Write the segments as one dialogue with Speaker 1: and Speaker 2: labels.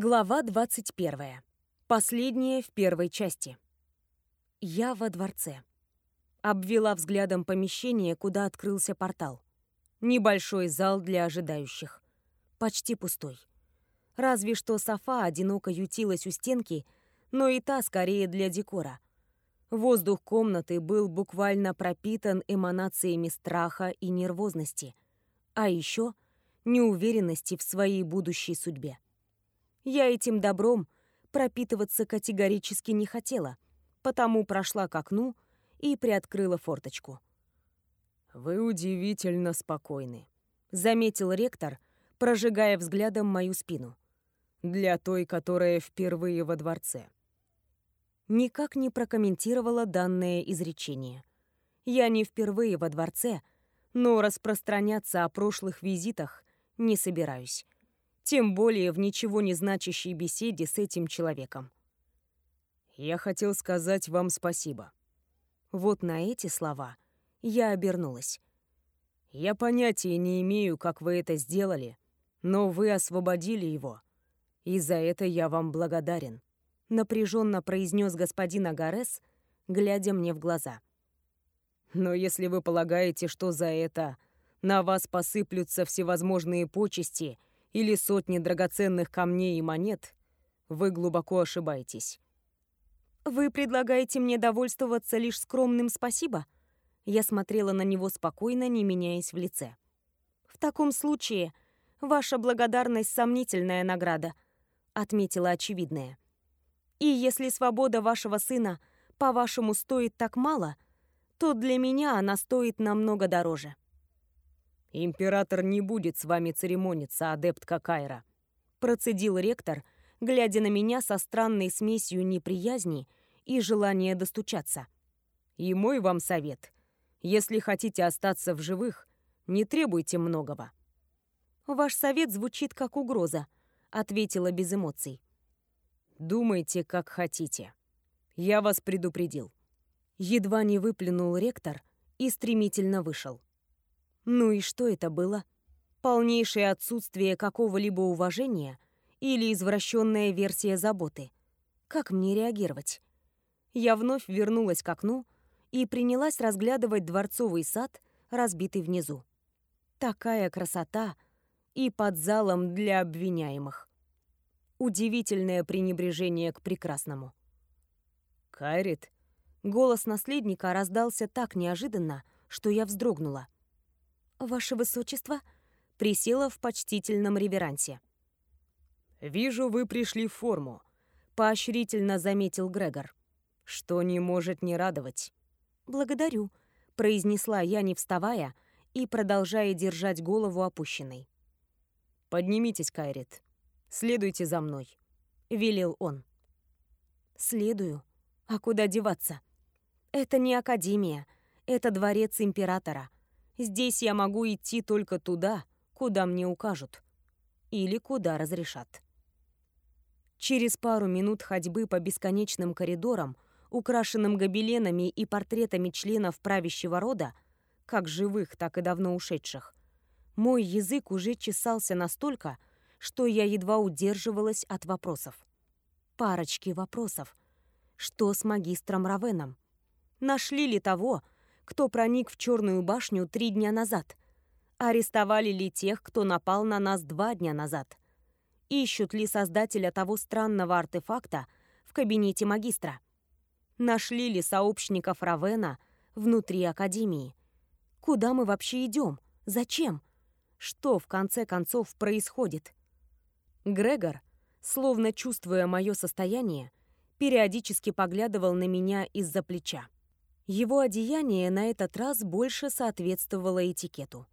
Speaker 1: Глава 21. Последняя в первой части. Я во дворце. Обвела взглядом помещение, куда открылся портал. Небольшой зал для ожидающих. Почти пустой. Разве что Софа одиноко ютилась у стенки, но и та скорее для декора. Воздух комнаты был буквально пропитан эманациями страха и нервозности, а еще неуверенности в своей будущей судьбе. Я этим добром пропитываться категорически не хотела, потому прошла к окну и приоткрыла форточку.
Speaker 2: «Вы удивительно спокойны», —
Speaker 1: заметил ректор, прожигая взглядом мою спину.
Speaker 2: «Для той, которая впервые во дворце».
Speaker 1: Никак не прокомментировала данное изречение. Я не впервые во дворце, но распространяться о прошлых визитах не собираюсь тем более в ничего не значащей беседе с этим человеком.
Speaker 2: «Я хотел сказать вам спасибо».
Speaker 1: Вот на эти слова я обернулась.
Speaker 2: «Я понятия не имею, как вы это сделали, но вы освободили его, и за это я вам благодарен»,
Speaker 1: напряженно произнес господин Агарес, глядя мне в глаза.
Speaker 2: «Но если вы полагаете, что за это на вас посыплются всевозможные почести или сотни драгоценных камней и монет, вы глубоко ошибаетесь.
Speaker 1: Вы предлагаете мне довольствоваться лишь скромным спасибо? Я смотрела на него спокойно, не меняясь в лице. В таком случае ваша благодарность сомнительная награда, отметила очевидное. И если свобода вашего сына, по-вашему, стоит так мало, то для меня она стоит намного дороже.
Speaker 2: «Император не будет с вами церемониться, адепт Какайра»,
Speaker 1: процедил ректор, глядя на меня со странной смесью неприязни и желания достучаться.
Speaker 2: «И мой вам совет. Если хотите остаться в живых, не требуйте многого».
Speaker 1: «Ваш совет звучит как угроза», — ответила без эмоций.
Speaker 2: «Думайте, как хотите. Я вас предупредил».
Speaker 1: Едва не выплюнул ректор и стремительно вышел. Ну и что это было? Полнейшее отсутствие какого-либо уважения или извращенная версия заботы? Как мне реагировать? Я вновь вернулась к окну и принялась разглядывать дворцовый сад, разбитый внизу. Такая красота и под залом для обвиняемых. Удивительное пренебрежение к прекрасному.
Speaker 2: «Кайрит?»
Speaker 1: Голос наследника раздался так неожиданно, что я вздрогнула. «Ваше высочество», присела в почтительном реверансе.
Speaker 2: «Вижу, вы пришли в форму», — поощрительно заметил Грегор. «Что не может не радовать».
Speaker 1: «Благодарю», — произнесла я, не вставая и продолжая держать голову опущенной.
Speaker 2: «Поднимитесь, Кайрит. Следуйте за мной», — велел он.
Speaker 1: «Следую. А куда деваться? Это не академия, это дворец императора. Здесь я могу идти только туда, куда мне укажут. Или куда разрешат. Через пару минут ходьбы по бесконечным коридорам, украшенным гобеленами и портретами членов правящего рода, как живых, так и давно ушедших, мой язык уже чесался настолько, что я едва удерживалась от вопросов. Парочки вопросов. Что с магистром Равеном? Нашли ли того, кто проник в Черную башню три дня назад? Арестовали ли тех, кто напал на нас два дня назад? Ищут ли создателя того странного артефакта в кабинете магистра? Нашли ли сообщников Равена внутри Академии? Куда мы вообще идем? Зачем? Что, в конце концов, происходит? Грегор, словно чувствуя мое состояние, периодически поглядывал на меня из-за плеча. Его одеяние на этот раз больше соответствовало этикету.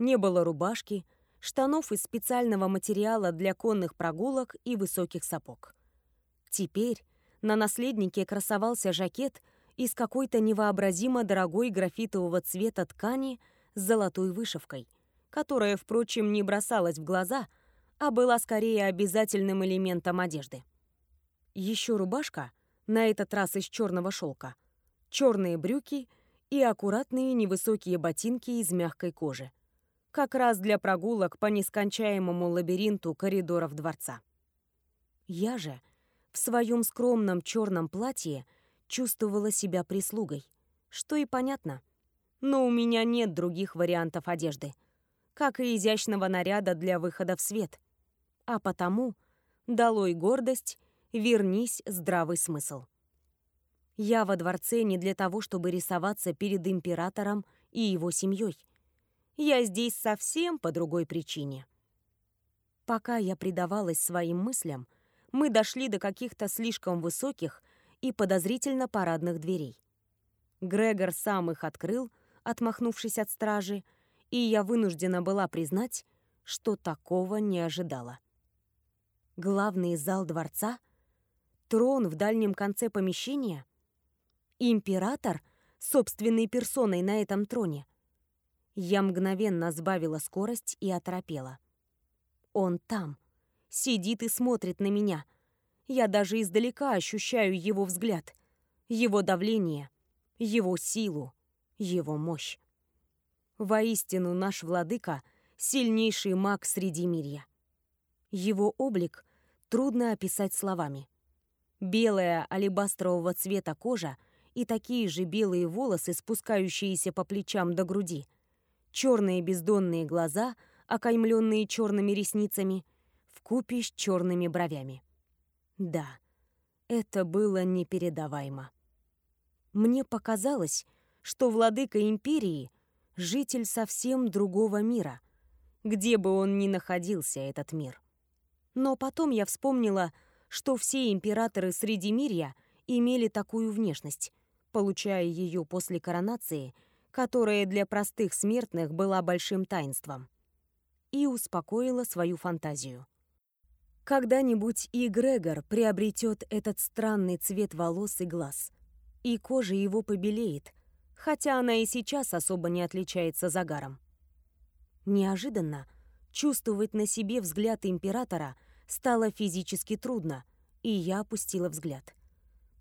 Speaker 1: Не было рубашки, штанов из специального материала для конных прогулок и высоких сапог. Теперь на наследнике красовался жакет из какой-то невообразимо дорогой графитового цвета ткани с золотой вышивкой, которая, впрочем, не бросалась в глаза, а была скорее обязательным элементом одежды. Еще рубашка, на этот раз из черного шелка, черные брюки и аккуратные невысокие ботинки из мягкой кожи. Как раз для прогулок по нескончаемому лабиринту коридоров дворца. Я же в своем скромном черном платье чувствовала себя прислугой, что и понятно. Но у меня нет других вариантов одежды, как и изящного наряда для выхода в свет. А потому, долой гордость, вернись здравый смысл. Я во дворце не для того, чтобы рисоваться перед императором и его семьей. Я здесь совсем по другой причине. Пока я предавалась своим мыслям, мы дошли до каких-то слишком высоких и подозрительно парадных дверей. Грегор сам их открыл, отмахнувшись от стражи, и я вынуждена была признать, что такого не ожидала. Главный зал дворца? Трон в дальнем конце помещения? Император собственной персоной на этом троне? Я мгновенно сбавила скорость и оторопела. Он там, сидит и смотрит на меня. Я даже издалека ощущаю его взгляд, его давление, его силу, его мощь. Воистину наш владыка — сильнейший маг среди мирья. Его облик трудно описать словами. Белая алебастрового цвета кожа и такие же белые волосы, спускающиеся по плечам до груди, черные бездонные глаза, окаймленные черными ресницами, вкупе с черными бровями. Да, это было непередаваемо. Мне показалось, что владыка империи — житель совсем другого мира, где бы он ни находился, этот мир. Но потом я вспомнила, что все императоры Средимирья имели такую внешность, получая ее после коронации, которая для простых смертных была большим таинством, и успокоила свою фантазию. Когда-нибудь и Грегор приобретет этот странный цвет волос и глаз, и кожа его побелеет, хотя она и сейчас особо не отличается загаром. Неожиданно чувствовать на себе взгляд императора стало физически трудно, и я опустила взгляд.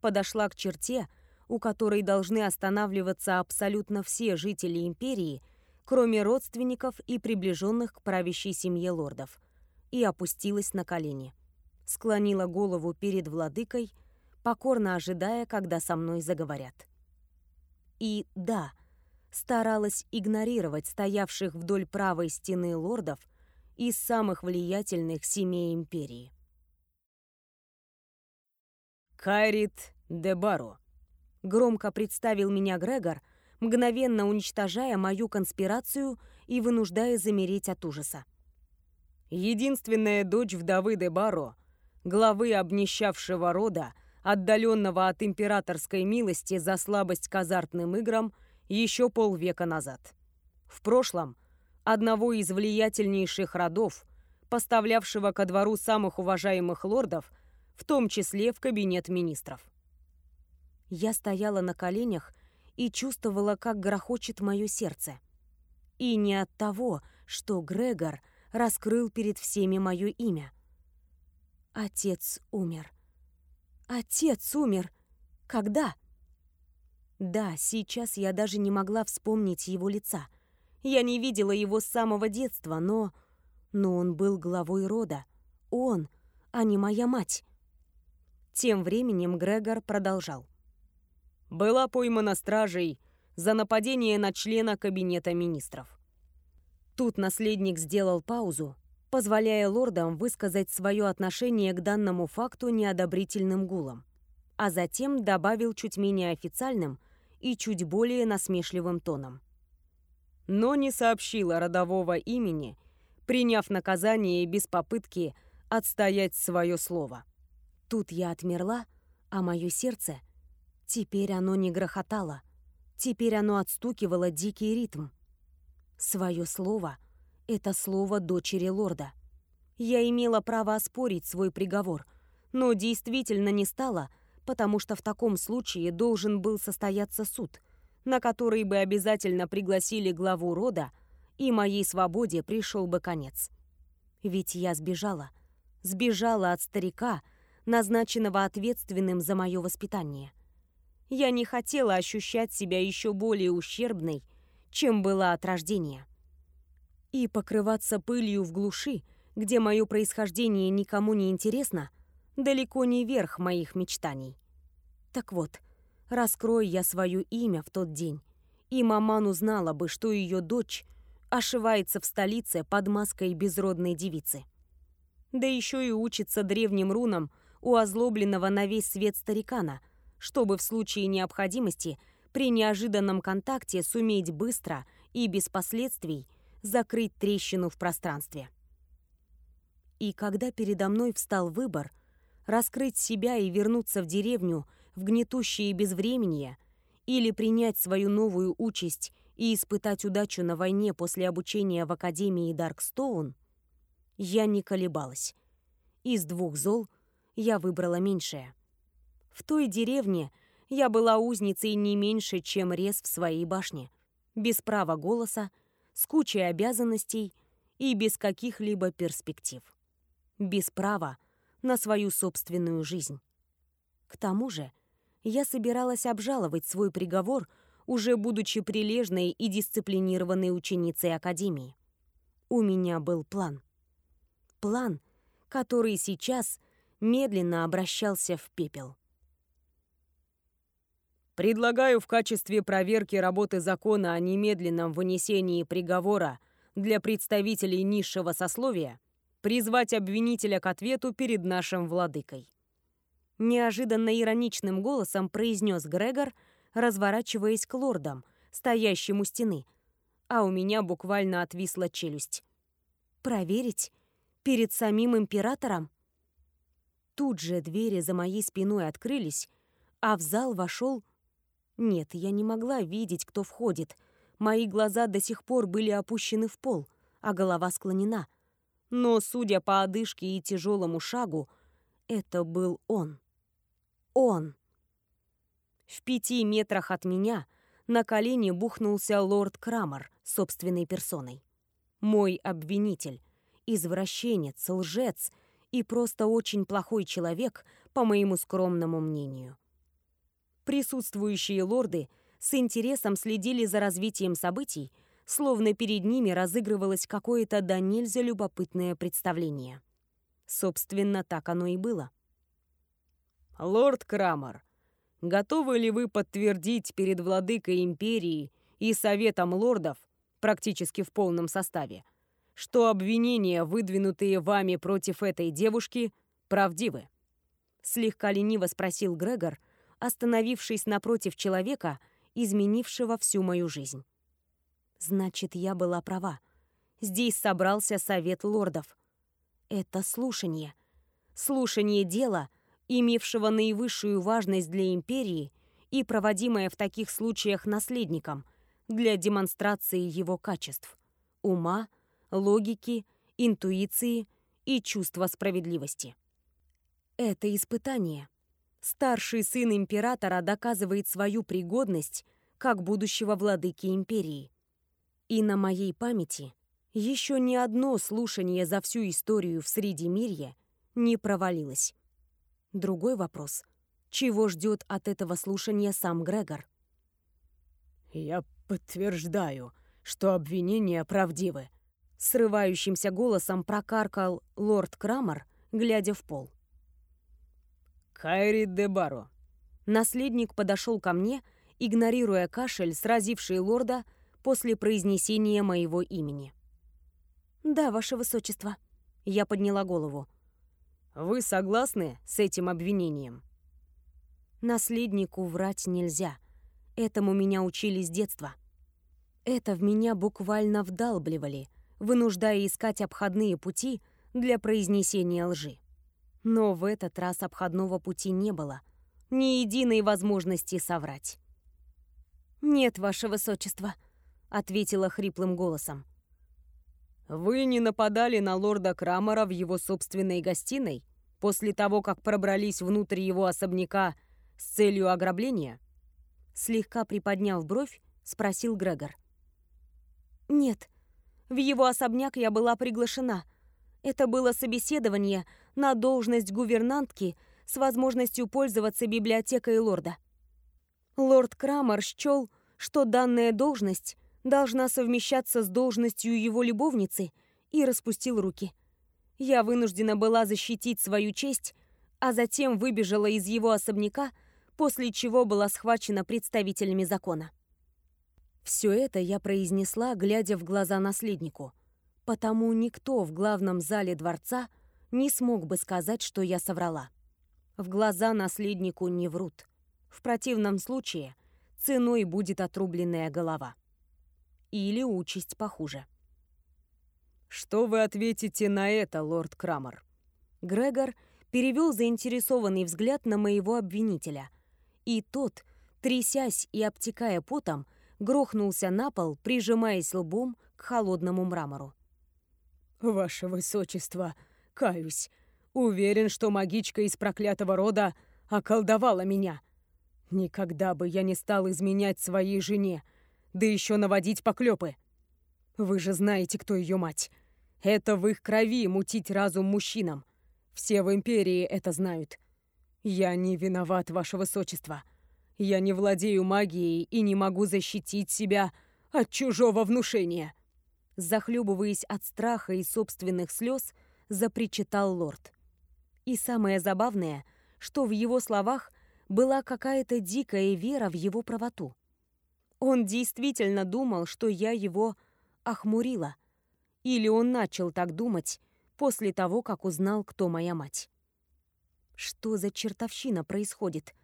Speaker 1: Подошла к черте, у которой должны останавливаться абсолютно все жители империи, кроме родственников и приближенных к правящей семье лордов – и опустилась на колени. Склонила голову перед владыкой, покорно ожидая, когда со мной заговорят. И да, старалась игнорировать стоявших вдоль правой стены лордов из самых влиятельных семей империи.
Speaker 2: «Кайрит де Баро», — громко представил меня Грегор, мгновенно уничтожая мою конспирацию и вынуждая замереть от ужаса единственная дочь вдовы де Баро, главы обнищавшего рода, отдаленного от императорской милости за слабость к азартным играм еще полвека назад. В прошлом одного из влиятельнейших родов, поставлявшего ко двору самых уважаемых лордов, в том числе в кабинет министров.
Speaker 1: Я стояла на коленях и чувствовала, как грохочет мое сердце. И не от того, что Грегор — раскрыл перед всеми мое имя. Отец умер. Отец умер. Когда? Да, сейчас я даже не могла вспомнить его лица. Я не видела его с самого детства, но... Но он был главой рода. Он, а не моя мать. Тем временем Грегор продолжал.
Speaker 2: «Была поймана стражей за нападение на члена кабинета министров.
Speaker 1: Тут наследник сделал паузу, позволяя лордам высказать свое отношение к данному факту неодобрительным гулом, а затем добавил чуть менее официальным и чуть более насмешливым тоном.
Speaker 2: Но не сообщила родового имени, приняв наказание без попытки отстоять свое слово.
Speaker 1: Тут я отмерла, а мое сердце... Теперь оно не грохотало. Теперь оно отстукивало дикий ритм. Свое слово — это слово дочери лорда. Я имела право оспорить свой приговор, но действительно не стала, потому что в таком случае должен был состояться суд, на который бы обязательно пригласили главу рода, и моей свободе пришел бы конец. Ведь я сбежала. Сбежала от старика, назначенного ответственным за мое воспитание. Я не хотела ощущать себя еще более ущербной, чем была от рождения. И покрываться пылью в глуши, где мое происхождение никому не интересно, далеко не верх моих мечтаний. Так вот, раскрой я свое имя в тот день, и маман узнала бы, что ее дочь ошивается в столице под маской безродной девицы. Да еще и учится древним рунам у озлобленного на весь свет старикана, чтобы в случае необходимости при неожиданном контакте суметь быстро и без последствий закрыть трещину в пространстве. И когда передо мной встал выбор раскрыть себя и вернуться в деревню в гнетущее безвременье или принять свою новую участь и испытать удачу на войне после обучения в Академии Даркстоун, я не колебалась. Из двух зол я выбрала меньшее. В той деревне я была узницей не меньше, чем рез в своей башне, без права голоса, с кучей обязанностей и без каких-либо перспектив. Без права на свою собственную жизнь. К тому же, я собиралась обжаловать свой приговор, уже будучи прилежной и дисциплинированной ученицей Академии. У меня был план. План, который сейчас медленно обращался в пепел.
Speaker 2: Предлагаю в качестве проверки работы закона о немедленном вынесении приговора для представителей низшего сословия призвать обвинителя к ответу перед нашим владыкой
Speaker 1: неожиданно ироничным голосом произнес Грегор, разворачиваясь к лордам, стоящим у стены, а у меня буквально отвисла челюсть. «Проверить? Перед самим императором?» Тут же двери за моей спиной открылись, а в зал вошел... Нет, я не могла видеть, кто входит. Мои глаза до сих пор были опущены в пол, а голова склонена. Но, судя по одышке и тяжелому шагу, это был он он. В пяти метрах от меня на колени бухнулся лорд Крамер собственной персоной. Мой обвинитель, извращенец, лжец и просто очень плохой человек, по моему скромному мнению. Присутствующие лорды с интересом следили за развитием событий, словно перед ними разыгрывалось какое-то до нельзя любопытное представление. Собственно, так оно и было.
Speaker 2: «Лорд Крамер, готовы ли вы подтвердить перед владыкой империи и советом лордов, практически в полном составе, что обвинения, выдвинутые вами против этой девушки, правдивы?»
Speaker 1: Слегка лениво спросил Грегор, остановившись напротив человека, изменившего всю мою жизнь. «Значит, я была права. Здесь собрался совет лордов. Это слушание. Слушание дела — имевшего наивысшую важность для империи и проводимое в таких случаях наследником для демонстрации его качеств – ума, логики, интуиции и чувства справедливости. Это испытание. Старший сын императора доказывает свою пригодность как будущего владыки империи. И на моей памяти еще ни одно слушание за всю историю в Средимирье не провалилось. Другой вопрос. Чего ждет от этого слушания сам Грегор?
Speaker 2: «Я подтверждаю, что обвинения правдивы», —
Speaker 1: срывающимся голосом прокаркал лорд Крамер, глядя в пол.
Speaker 2: «Кайри де Баро».
Speaker 1: Наследник подошел ко мне, игнорируя кашель, сразивший лорда после произнесения моего имени. «Да, ваше высочество». Я подняла голову.
Speaker 2: Вы согласны с этим обвинением?
Speaker 1: Наследнику врать нельзя. Этому меня учили с детства. Это в меня буквально вдалбливали, вынуждая искать обходные пути для произнесения лжи. Но в этот раз обходного пути не было. Ни единой возможности соврать. «Нет, ваше высочество», — ответила хриплым голосом.
Speaker 2: Вы не нападали на лорда Крамера в его собственной гостиной после того, как пробрались внутрь его особняка с целью ограбления?
Speaker 1: Слегка приподняв бровь, спросил Грегор. Нет, в его особняк я была приглашена. Это было собеседование на должность гувернантки с возможностью пользоваться библиотекой лорда. Лорд Крамер счел, что данная должность должна совмещаться с должностью его любовницы, и распустил руки. Я вынуждена была защитить свою честь, а затем выбежала из его особняка, после чего была схвачена представителями закона. Все это я произнесла, глядя в глаза наследнику, потому никто в главном зале дворца не смог бы сказать, что я соврала. В глаза наследнику не врут. В противном случае ценой будет отрубленная голова. Или участь похуже.
Speaker 2: «Что вы ответите на это, лорд Крамер?»
Speaker 1: Грегор перевел заинтересованный взгляд на моего обвинителя, и тот, трясясь и обтекая потом, грохнулся на пол, прижимаясь лбом к холодному мрамору.
Speaker 2: «Ваше высочество, каюсь, уверен, что магичка из проклятого рода околдовала меня. Никогда бы я не стал изменять своей жене, да еще наводить поклепы. Вы же знаете, кто ее мать. Это в их крови мутить разум мужчинам. Все в Империи это знают. Я не виноват, Ваше Высочество. Я не владею магией и не могу защитить себя от чужого внушения.
Speaker 1: Захлебываясь от страха и собственных слез, запричитал лорд. И самое забавное, что в его словах была какая-то дикая вера в его правоту. Он действительно думал, что я его охмурила, или он начал так думать после того, как узнал, кто моя мать. Что за чертовщина происходит?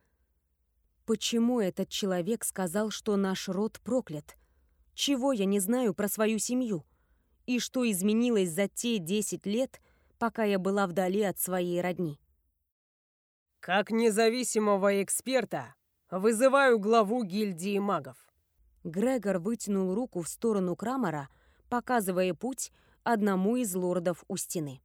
Speaker 1: Почему этот человек сказал, что наш род проклят? Чего я не знаю про свою семью? И что изменилось за те 10 лет, пока я была вдали от своей родни?
Speaker 2: Как независимого эксперта вызываю главу гильдии магов.
Speaker 1: Грегор вытянул руку в сторону Крамера, показывая путь одному из лордов у стены.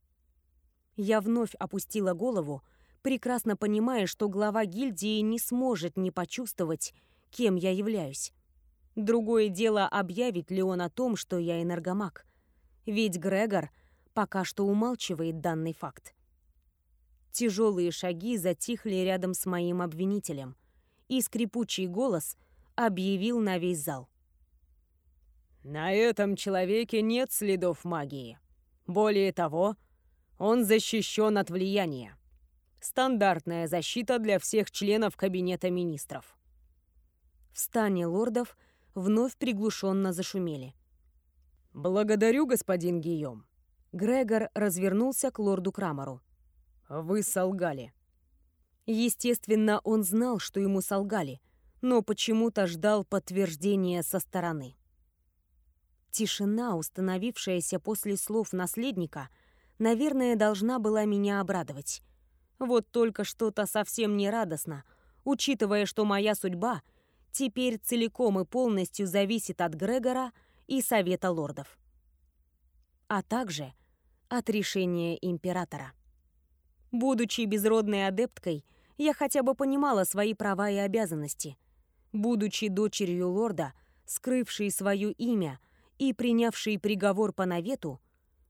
Speaker 1: Я вновь опустила голову, прекрасно понимая, что глава гильдии не сможет не почувствовать, кем я являюсь. Другое дело, объявит ли он о том, что я энергомаг. Ведь Грегор пока что умалчивает данный факт. Тяжелые шаги затихли рядом с моим обвинителем, и скрипучий голос объявил на весь зал.
Speaker 2: На этом человеке нет следов магии. Более того, он защищен от влияния. Стандартная защита для всех членов Кабинета министров.
Speaker 1: В стане лордов вновь приглушенно зашумели.
Speaker 2: «Благодарю, господин Гийом».
Speaker 1: Грегор развернулся к лорду Крамеру.
Speaker 2: «Вы солгали».
Speaker 1: Естественно, он знал, что ему солгали, но почему-то ждал подтверждения со стороны. Тишина, установившаяся после слов наследника, наверное, должна была меня обрадовать. Вот только что-то совсем не радостно, учитывая, что моя судьба теперь целиком и полностью зависит от Грегора и Совета лордов. А также от решения императора. Будучи безродной адепткой, я хотя бы понимала свои права и обязанности. Будучи дочерью лорда, скрывшей свое имя – и принявший приговор по навету,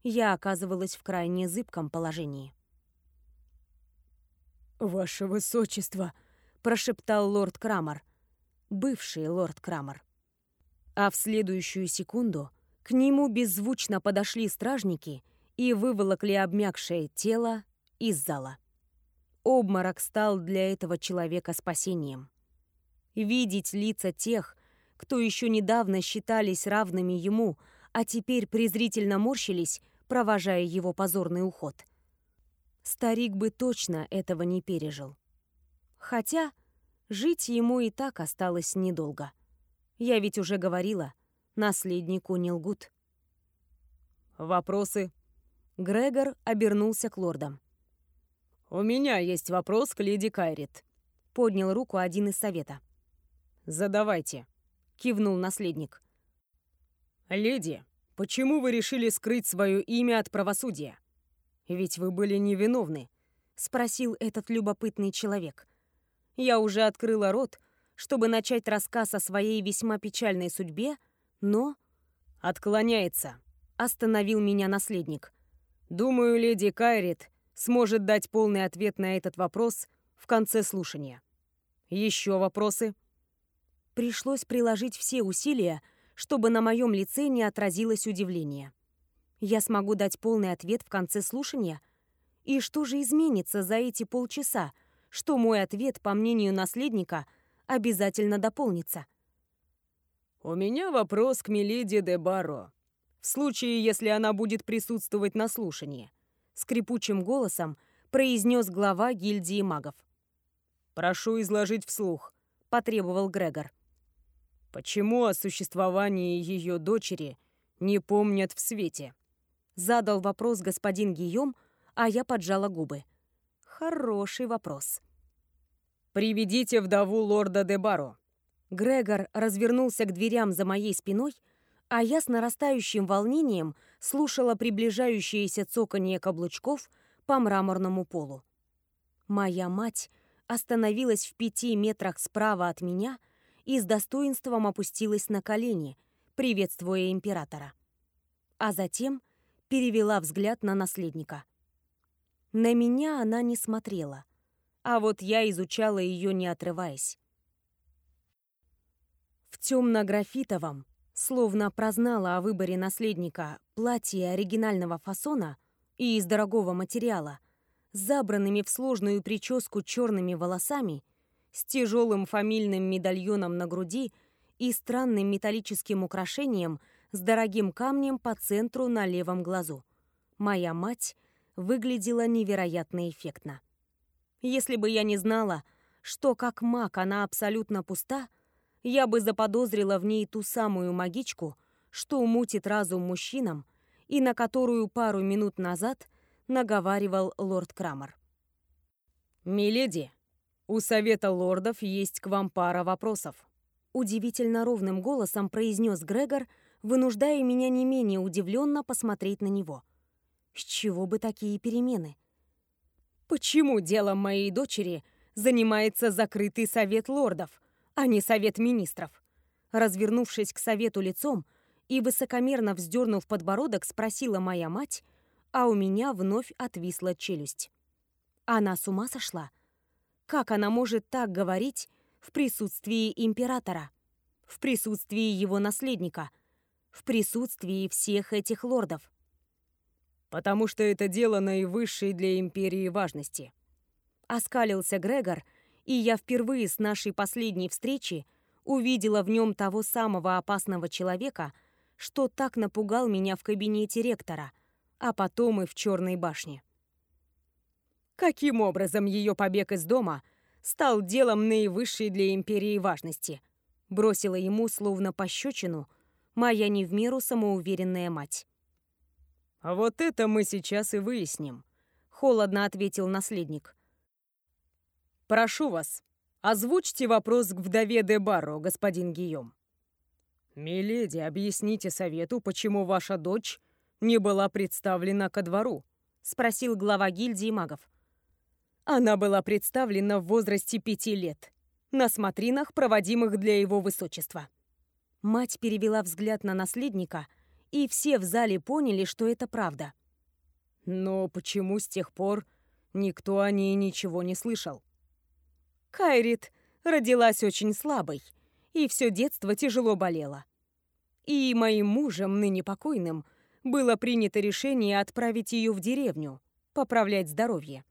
Speaker 1: я оказывалась в крайне зыбком положении.
Speaker 2: «Ваше Высочество!» — прошептал лорд Крамер, бывший лорд Крамер.
Speaker 1: А в следующую секунду к нему беззвучно подошли стражники и выволокли обмякшее тело из зала. Обморок стал для этого человека спасением. Видеть лица тех, кто еще недавно считались равными ему, а теперь презрительно морщились, провожая его позорный уход. Старик бы точно этого не пережил. Хотя жить ему и так осталось недолго. Я ведь уже говорила, наследнику не лгут.
Speaker 2: «Вопросы?»
Speaker 1: Грегор обернулся к лордам.
Speaker 2: «У меня есть вопрос к леди Кайрит», — поднял руку один из совета. «Задавайте» кивнул наследник. «Леди, почему вы решили скрыть свое имя от правосудия? Ведь вы были невиновны», — спросил этот любопытный человек. Я уже открыла рот, чтобы начать рассказ о своей весьма печальной судьбе, но... «Отклоняется», — остановил меня наследник. «Думаю, леди Кайрит сможет дать полный ответ на этот вопрос в конце слушания. Еще вопросы?»
Speaker 1: Пришлось приложить все усилия, чтобы на моем лице не отразилось удивление. Я смогу дать полный ответ в конце слушания? И что же изменится за эти полчаса, что мой ответ, по мнению наследника, обязательно дополнится?
Speaker 2: «У меня вопрос к Миледи де Барро. В случае, если она будет присутствовать на слушании», — скрипучим голосом произнес глава гильдии магов. «Прошу изложить вслух», — потребовал Грегор. «Почему о существовании ее дочери не помнят в свете?» Задал вопрос господин Гийом, а я поджала губы. Хороший вопрос. «Приведите вдову лорда де Баро».
Speaker 1: Грегор развернулся к дверям за моей спиной, а я с нарастающим волнением слушала приближающееся цоканье каблучков по мраморному полу. Моя мать остановилась в пяти метрах справа от меня и с достоинством опустилась на колени, приветствуя императора. А затем перевела взгляд на наследника. На меня она не смотрела, а вот я изучала ее, не отрываясь. В темно-графитовом, словно прознала о выборе наследника, платье оригинального фасона и из дорогого материала, забранными в сложную прическу черными волосами, с тяжелым фамильным медальоном на груди и странным металлическим украшением с дорогим камнем по центру на левом глазу. Моя мать выглядела невероятно эффектно. Если бы я не знала, что как маг она абсолютно пуста, я бы заподозрила в ней ту самую магичку, что мутит разум мужчинам и на которую пару минут назад наговаривал лорд Крамер.
Speaker 2: «Миледи, у Совета лордов есть к вам пара вопросов»,
Speaker 1: удивительно ровным голосом произнес Грегор, вынуждая меня не менее удивленно посмотреть на него. С чего бы такие перемены?
Speaker 2: Почему делом моей дочери занимается закрытый совет лордов, а не совет министров? Развернувшись к совету лицом и высокомерно вздернув подбородок, спросила моя мать, а у меня вновь отвисла челюсть. Она с ума сошла? Как она может так говорить в присутствии императора? В присутствии его наследника? В присутствии всех этих лордов? потому что это дело наивысшей для империи важности.
Speaker 1: Оскалился Грегор, и я впервые с нашей последней встречи увидела в нем того самого опасного человека, что так напугал меня в кабинете ректора, а потом и в Черной башне.
Speaker 2: Каким образом ее побег из дома стал делом наивысшей для империи важности? Бросила ему словно пощечину моя не в меру самоуверенная мать. «А вот это мы сейчас и выясним», — холодно ответил наследник. «Прошу вас, озвучьте вопрос к вдове де Барро, господин Гийом». «Миледи, объясните совету, почему ваша дочь не была представлена ко двору?» — спросил глава гильдии магов. Она была представлена в возрасте пяти лет, на смотринах, проводимых для его высочества.
Speaker 1: Мать перевела взгляд на наследника — и все в зале поняли, что это правда.
Speaker 2: Но почему с тех пор никто о ней ничего не слышал?
Speaker 1: Кайрит родилась очень слабой, и все детство тяжело болела. И моим мужем, ныне покойным, было принято решение отправить ее в деревню, поправлять здоровье.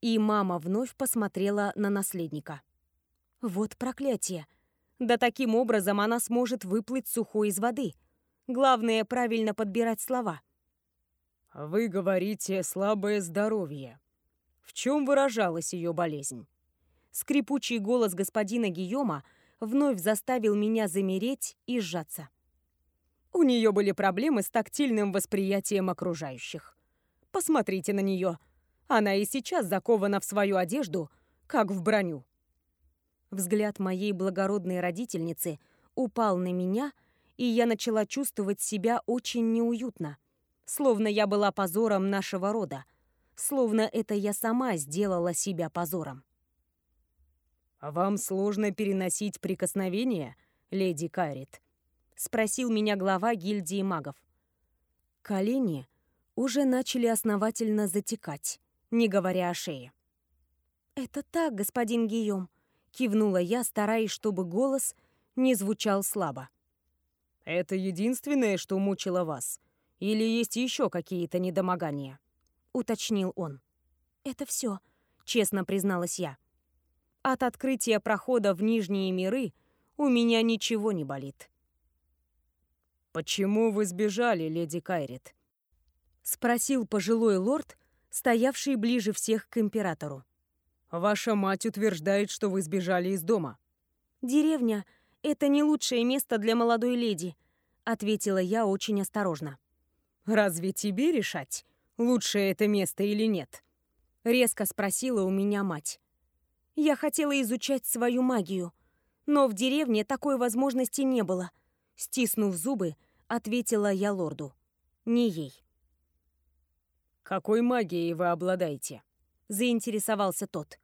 Speaker 1: И мама вновь посмотрела на наследника. Вот проклятие. Да таким образом она сможет выплыть сухой из воды — Главное правильно подбирать слова.
Speaker 2: Вы говорите слабое здоровье. В чем выражалась ее болезнь?
Speaker 1: Скрипучий голос господина Гийома вновь заставил меня замереть и сжаться.
Speaker 2: У нее были проблемы с тактильным восприятием окружающих. Посмотрите на нее. Она и сейчас закована в свою одежду, как в броню.
Speaker 1: Взгляд моей благородной родительницы упал на меня — и я начала чувствовать себя очень неуютно, словно я была позором нашего рода, словно это я сама сделала себя позором.
Speaker 2: «А вам сложно переносить прикосновения, леди Кайрит?» — спросил меня глава гильдии магов.
Speaker 1: Колени уже начали основательно затекать, не говоря о шее. «Это так, господин Гийом», — кивнула я, стараясь, чтобы голос не звучал слабо.
Speaker 2: Это единственное, что мучило вас? Или есть еще какие-то недомогания?
Speaker 1: — уточнил он. «Это все, честно призналась я. От открытия прохода в Нижние миры у меня ничего не болит.
Speaker 2: «Почему вы сбежали, леди Кайрит?»
Speaker 1: — спросил пожилой лорд, стоявший ближе всех к императору.
Speaker 2: «Ваша мать утверждает, что вы сбежали из дома».
Speaker 1: «Деревня — это не лучшее место для молодой леди», — ответила я очень осторожно.
Speaker 2: «Разве тебе решать, лучшее это место или нет?»
Speaker 1: — резко спросила у меня мать. Я хотела изучать свою магию, но в деревне такой возможности не было. Стиснув зубы, ответила я лорду. Не ей.
Speaker 2: «Какой магией вы обладаете?»
Speaker 1: — заинтересовался тот.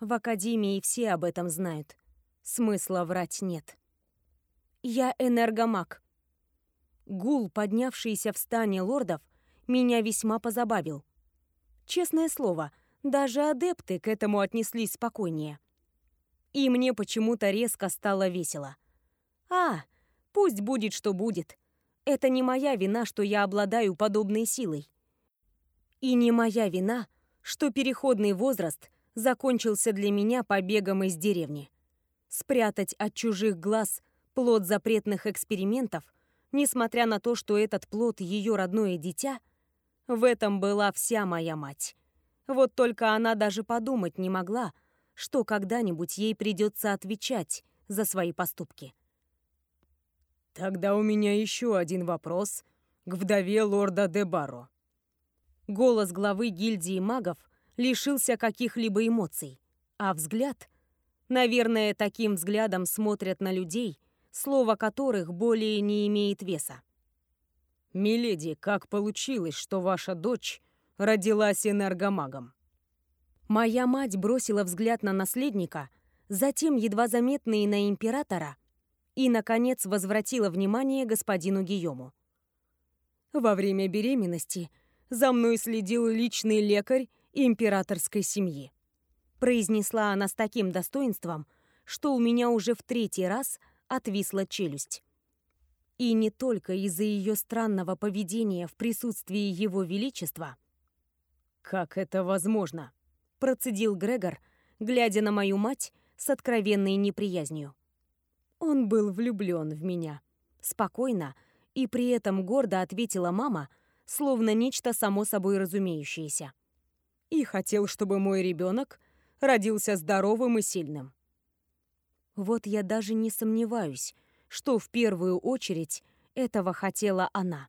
Speaker 1: В академии все об этом знают. Смысла врать нет. Я энергомаг. Гул, поднявшийся в стане лордов, меня весьма позабавил. Честное слово, даже адепты к этому отнеслись спокойнее. И мне почему-то резко стало весело. А, пусть будет, что будет. Это не моя вина, что я обладаю подобной силой. И не моя вина, что переходный возраст закончился для меня побегом из деревни. Спрятать от чужих глаз плод запретных экспериментов, несмотря на то, что этот плод ее родное дитя — в этом была вся моя мать. Вот только она даже подумать не могла, что когда-нибудь ей придется отвечать за свои поступки.
Speaker 2: «Тогда у меня еще один вопрос к вдове лорда де Барро».
Speaker 1: Голос главы гильдии магов лишился каких-либо эмоций, а взгляд... Наверное, таким взглядом смотрят на людей, слово которых более не имеет веса.
Speaker 2: «Миледи, как получилось, что ваша дочь родилась энергомагом?»
Speaker 1: Моя мать бросила взгляд на наследника, затем едва заметный на императора и, наконец, возвратила внимание господину Гийому. «Во время беременности за мной следил личный лекарь императорской семьи», произнесла она с таким достоинством, что у меня уже в третий раз отвисла челюсть. И не только из-за ее странного поведения в присутствии его величества.
Speaker 2: «Как это возможно?» – процедил Грегор, глядя на мою мать с откровенной неприязнью.
Speaker 1: Он был влюблен в меня. Спокойно и при этом гордо ответила мама, словно нечто само собой разумеющееся. И хотел, чтобы мой ребенок родился здоровым и сильным. Вот я даже не сомневаюсь, что в первую очередь этого хотела она.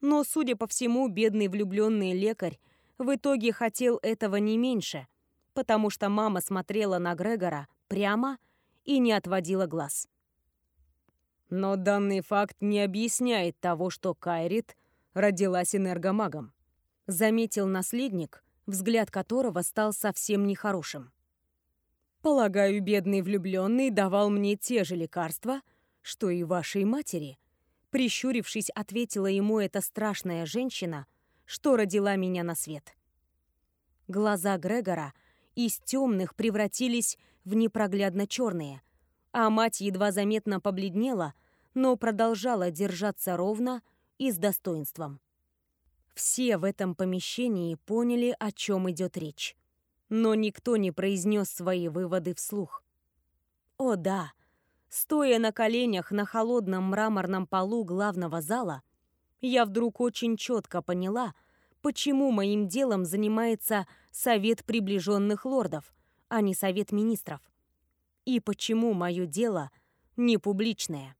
Speaker 1: Но, судя по всему, бедный влюбленный лекарь в итоге хотел этого не меньше, потому что мама смотрела на Грегора прямо и не отводила глаз.
Speaker 2: Но данный факт не объясняет того, что Кайрит родилась энергомагом,
Speaker 1: заметил наследник, взгляд которого стал совсем нехорошим.
Speaker 2: Полагаю, бедный влюбленный давал мне те же лекарства, что и вашей матери?»
Speaker 1: Прищурившись, ответила ему эта страшная женщина, что родила меня на свет. Глаза Грегора из темных превратились в непроглядно черные, а мать едва заметно побледнела, но продолжала держаться ровно и с достоинством. Все в этом помещении поняли, о чем идет речь. Но никто не произнес свои выводы вслух. О да, Стоя на коленях на холодном мраморном полу главного зала, я вдруг очень четко поняла, почему моим делом занимается Совет приближенных лордов, а не Совет министров. И почему мое дело не публичное.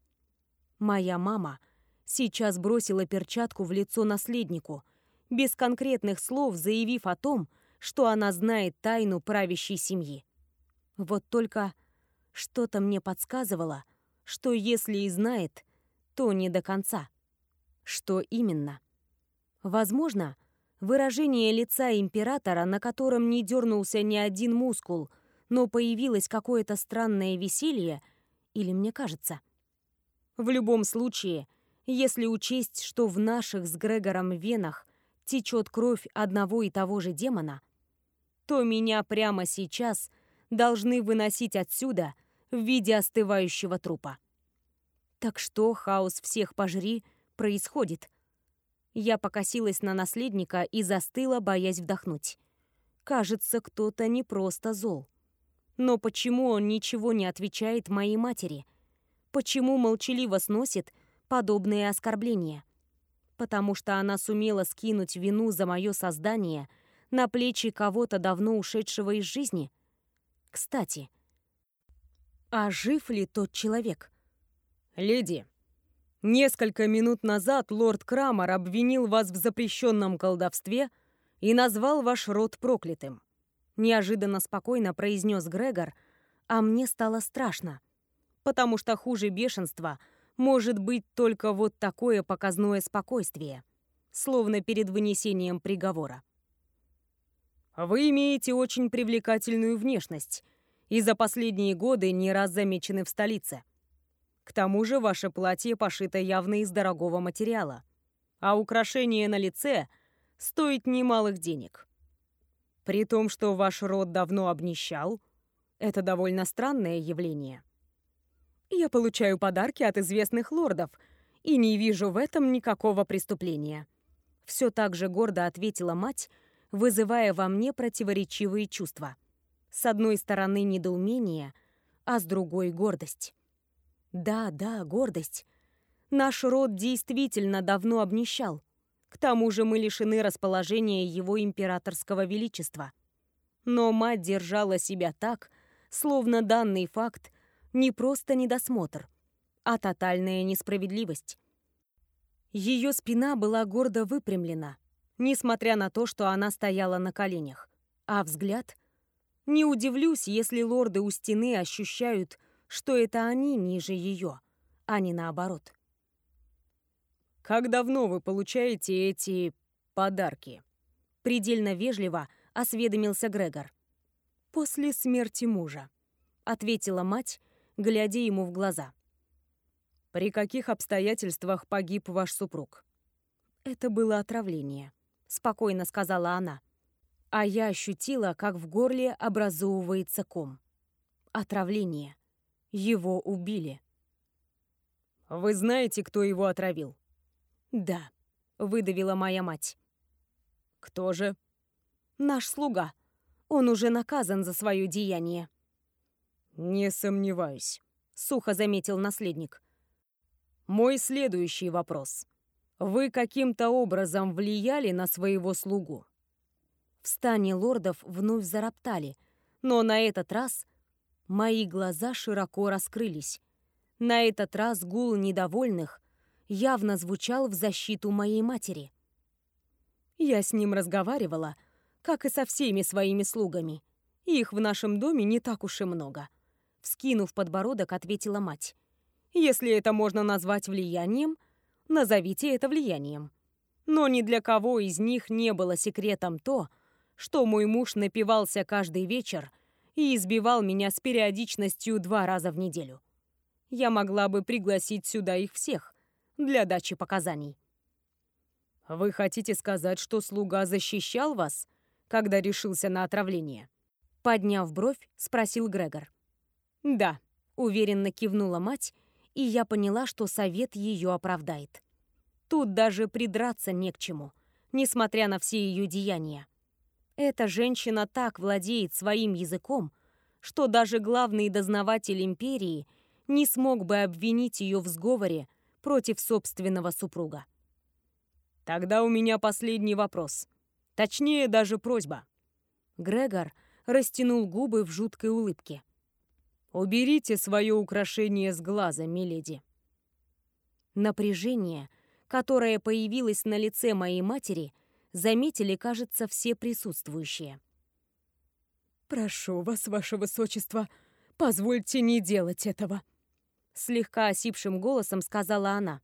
Speaker 1: Моя мама сейчас бросила перчатку в лицо наследнику, без конкретных слов заявив о том, что она знает тайну правящей семьи. Вот только что-то мне подсказывало, что если и знает, то не до конца. Что именно? Возможно, выражение лица императора, на котором не дернулся ни один мускул, но появилось какое-то странное веселье, или мне кажется. В любом случае, если учесть, что в наших с Грегором венах течет кровь одного и того же демона, то меня прямо сейчас должны выносить отсюда — в виде остывающего трупа. Так что, хаос всех пожри, происходит? Я покосилась на наследника и застыла, боясь вдохнуть. Кажется, кто-то не просто зол. Но почему он ничего не отвечает моей матери? Почему молчаливо сносит подобные оскорбления? Потому что она сумела скинуть вину за мое создание на плечи кого-то давно ушедшего из жизни? Кстати, а жив ли тот человек?
Speaker 2: «Леди, несколько минут назад лорд Крамер обвинил вас в запрещенном колдовстве и назвал ваш род проклятым.
Speaker 1: Неожиданно спокойно произнес Грегор, а мне стало страшно. Потому что хуже бешенства может быть только вот такое показное спокойствие, словно перед вынесением приговора.
Speaker 2: «Вы имеете очень привлекательную внешность и за последние годы не раз замечены в столице. К тому же ваше платье пошито явно из дорогого материала, а украшение на лице стоит немалых денег. При том, что ваш род давно обнищал, это довольно странное явление. Я получаю подарки от известных лордов и не вижу в этом никакого преступления.
Speaker 1: Все так же гордо ответила мать, вызывая во мне противоречивые чувства. С одной стороны недоумение, а с другой гордость. Да, да, гордость. Наш род действительно давно обнищал. К тому же мы лишены расположения его императорского величества. Но мать держала себя так, словно данный факт не просто недосмотр, а тотальная несправедливость. Ее спина была гордо выпрямлена, несмотря на то, что она стояла на коленях, а взгляд... Не удивлюсь, если лорды у стены ощущают, что это они ниже ее, а не наоборот.
Speaker 2: «Как давно вы получаете эти подарки?»
Speaker 1: Предельно вежливо осведомился Грегор. «После смерти мужа», — ответила мать, глядя ему в глаза.
Speaker 2: «При каких обстоятельствах погиб ваш супруг?»
Speaker 1: «Это было отравление», — спокойно сказала она. А я ощутила, как в горле образовывается ком. Отравление. Его убили.
Speaker 2: «Вы знаете, кто его отравил?»
Speaker 1: «Да», — выдавила моя мать.
Speaker 2: «Кто же?»
Speaker 1: «Наш слуга. Он уже наказан за свое деяние».
Speaker 2: «Не сомневаюсь», —
Speaker 1: сухо заметил наследник.
Speaker 2: «Мой следующий вопрос. Вы каким-то образом влияли на своего слугу?»
Speaker 1: В стане лордов вновь зароптали, но на этот раз мои глаза широко раскрылись. На этот раз гул недовольных явно звучал в защиту моей матери. Я с ним разговаривала, как и со всеми своими слугами. Их в нашем доме не так уж и много. Вскинув подбородок, ответила мать. Если это можно назвать влиянием, назовите это влиянием. Но ни для кого из них не было секретом то, что мой муж напивался каждый вечер и избивал меня с периодичностью два раза в неделю. Я могла бы пригласить сюда их всех, для дачи показаний.
Speaker 2: «Вы хотите сказать, что слуга защищал вас, когда решился на отравление?»
Speaker 1: Подняв бровь, спросил Грегор. «Да», — уверенно кивнула мать, и я поняла, что совет ее оправдает. Тут даже придраться не к чему, несмотря на все ее деяния. Эта женщина так владеет своим языком, что даже главный дознаватель империи не смог бы обвинить ее в сговоре против собственного супруга.
Speaker 2: Тогда у меня последний вопрос. Точнее, даже просьба.
Speaker 1: Грегор растянул губы в жуткой улыбке.
Speaker 2: «Уберите свое украшение с глаза, миледи».
Speaker 1: Напряжение, которое появилось на лице моей матери, заметили, кажется, все присутствующие.
Speaker 2: «Прошу вас, ваше высочество, позвольте не делать этого»,
Speaker 1: Слегка осипшим голосом сказала она.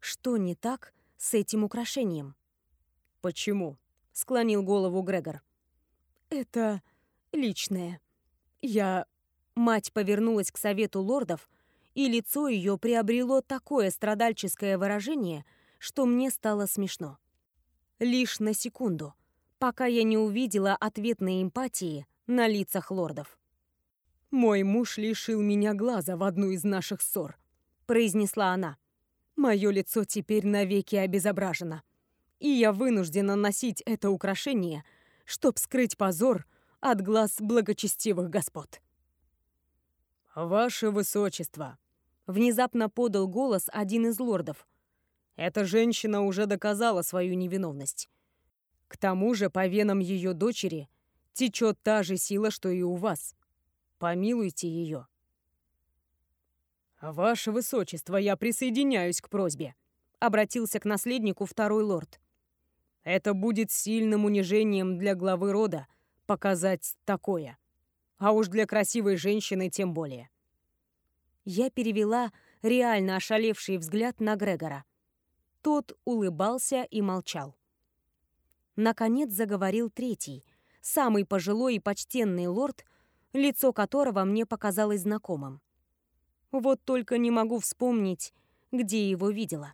Speaker 1: Что не так с этим украшением?
Speaker 2: Почему?
Speaker 1: Склонил голову Грегор.
Speaker 2: Это личное. Я...
Speaker 1: Мать повернулась к совету лордов, и лицо ее приобрело такое страдальческое выражение, что мне стало смешно. Лишь на секунду, пока я не увидела ответной эмпатии на лицах лордов.
Speaker 2: «Мой муж лишил меня глаза в одну из наших ссор», —
Speaker 1: произнесла она. Мое лицо теперь навеки обезображено. И я вынуждена носить это украшение, чтоб скрыть позор от глаз благочестивых господ.
Speaker 2: «Ваше Высочество!»
Speaker 1: — внезапно подал голос один из лордов.
Speaker 2: «Эта женщина уже доказала свою невиновность. К тому же по венам ее дочери течет та же сила, что и у вас. Помилуйте ее». «Ваше Высочество, я присоединяюсь к просьбе», — обратился к наследнику второй лорд. «Это будет сильным унижением для главы рода показать такое. А уж для красивой женщины тем более».
Speaker 1: Я перевела реально ошалевший взгляд на Грегора. Тот улыбался и молчал. Наконец заговорил третий, самый пожилой и почтенный лорд, лицо которого мне показалось знакомым. Вот только не могу вспомнить, где его видела.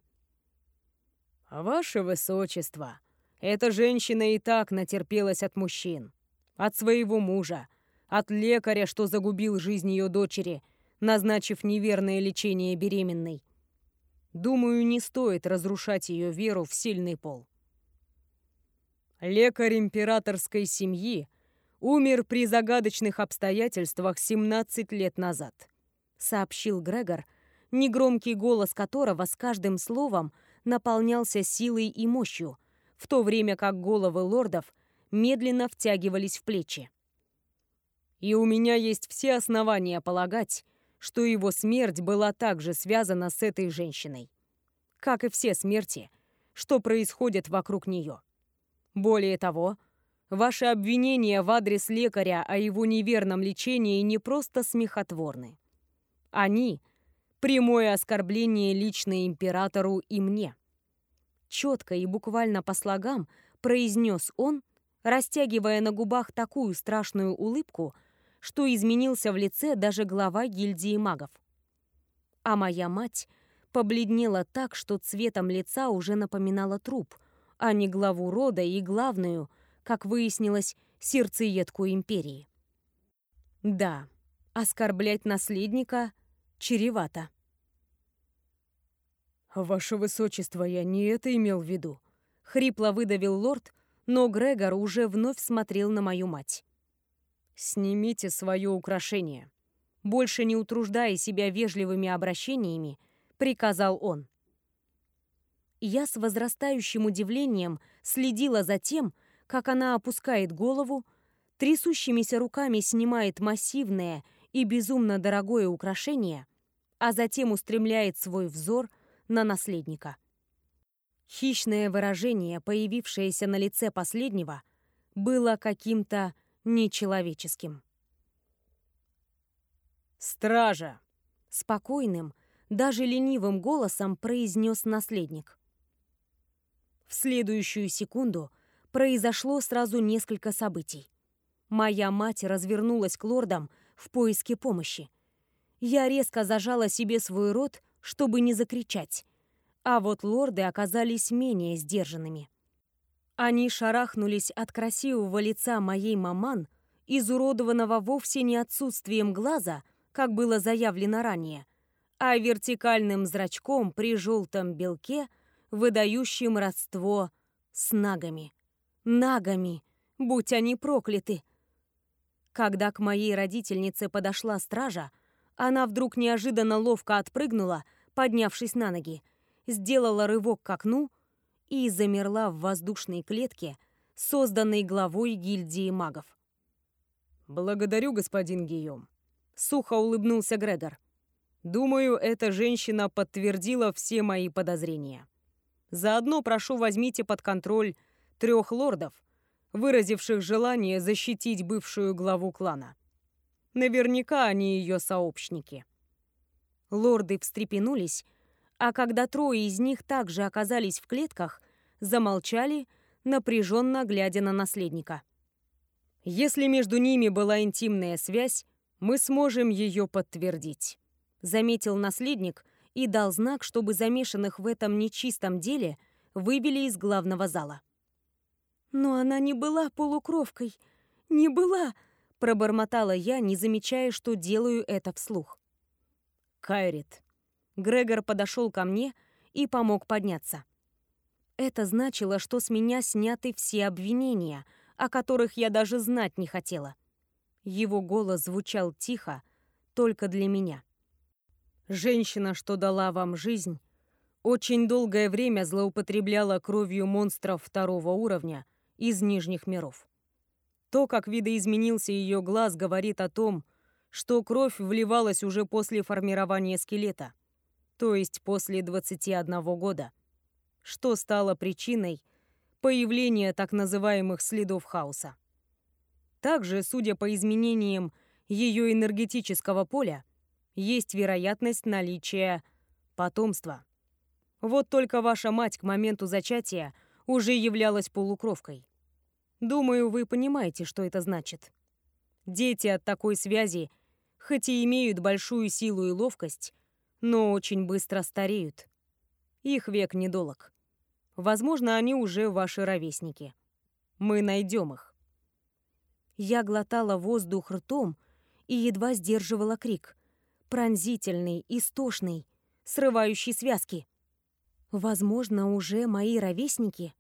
Speaker 2: «Ваше Высочество, эта женщина и так натерпелась от мужчин, от своего мужа, от лекаря, что загубил жизнь ее дочери, назначив неверное лечение беременной. Думаю, не стоит разрушать ее веру в сильный пол. Лекарь императорской семьи умер при загадочных обстоятельствах 17 лет назад сообщил Грегор, негромкий голос которого с каждым словом наполнялся силой и мощью, в то время как головы лордов медленно втягивались в плечи. И у меня есть все основания полагать, что его смерть была также связана с этой женщиной. Как и все смерти, что происходят вокруг нее. Более того, ваши обвинения в адрес лекаря о его неверном лечении не просто смехотворны. Они — прямое оскорбление лично императору и мне. Четко и буквально по слогам произнес он, растягивая на губах такую страшную улыбку, что изменился в лице даже глава гильдии магов. А моя мать побледнела так, что цветом лица уже напоминала труп, а не главу рода и главную, как выяснилось, сердцеедку империи. Да, оскорблять наследника чревато. «Ваше Высочество, я не это имел в виду», —
Speaker 1: хрипло выдавил лорд, но Грегор уже вновь смотрел на мою мать.
Speaker 2: «Снимите свое украшение», —
Speaker 1: больше не утруждая себя вежливыми обращениями, приказал он. Я с возрастающим удивлением следила за тем, как она опускает голову, трясущимися руками снимает массивное и безумно дорогое украшение, а затем устремляет свой взор на наследника. Хищное выражение, появившееся на лице последнего, было каким-то нечеловеческим.
Speaker 2: «Стража!»
Speaker 1: — спокойным, даже ленивым голосом произнес наследник. В следующую секунду произошло сразу несколько событий. Моя мать развернулась к лордам в поиске помощи. Я резко зажала себе свой рот, чтобы не закричать. А вот лорды оказались менее сдержанными. Они шарахнулись от красивого лица моей маман, изуродованного вовсе не отсутствием глаза, как было заявлено ранее, а вертикальным зрачком при желтом белке, выдающим родство с нагами. Нагами, будь они прокляты! Когда к моей родительнице подошла стража, она вдруг неожиданно ловко отпрыгнула, поднявшись на ноги, сделала рывок к окну и замерла в воздушной клетке, созданной главой гильдии магов.
Speaker 2: «Благодарю, господин Гийом», — сухо улыбнулся Грегор. «Думаю, эта женщина подтвердила все мои подозрения. Заодно прошу возьмите под контроль трех лордов, выразивших желание защитить бывшую главу клана. Наверняка они ее сообщники.
Speaker 1: Лорды встрепенулись, а когда трое из них также оказались в клетках, замолчали, напряженно глядя на наследника.
Speaker 2: «Если между ними была интимная связь, мы сможем ее подтвердить»,
Speaker 1: заметил наследник и дал знак, чтобы замешанных в этом нечистом деле выбили из главного зала. «Но она не была полукровкой, не была!» Пробормотала я, не замечая, что делаю это вслух.
Speaker 2: Кайрит.
Speaker 1: Грегор подошел ко мне и помог подняться. Это значило, что с меня сняты все обвинения, о которых я даже знать не хотела. Его голос звучал тихо, только для меня. «Женщина, что дала вам жизнь, очень долгое время злоупотребляла кровью монстров второго уровня из Нижних миров. То, как видоизменился ее глаз, говорит о том, что кровь вливалась уже после формирования скелета, то есть после 21 года, что стало причиной появления так называемых следов хаоса. Также, судя по изменениям ее энергетического поля, есть вероятность наличия потомства. Вот только ваша мать к моменту зачатия уже являлась полукровкой. Думаю, вы понимаете, что это значит. Дети от такой связи хоть и имеют большую силу и ловкость, но очень быстро стареют. Их век недолог. Возможно, они уже ваши ровесники. Мы найдем их. Я глотала воздух ртом и едва сдерживала крик. Пронзительный, истошный, срывающий связки. Возможно, уже мои ровесники?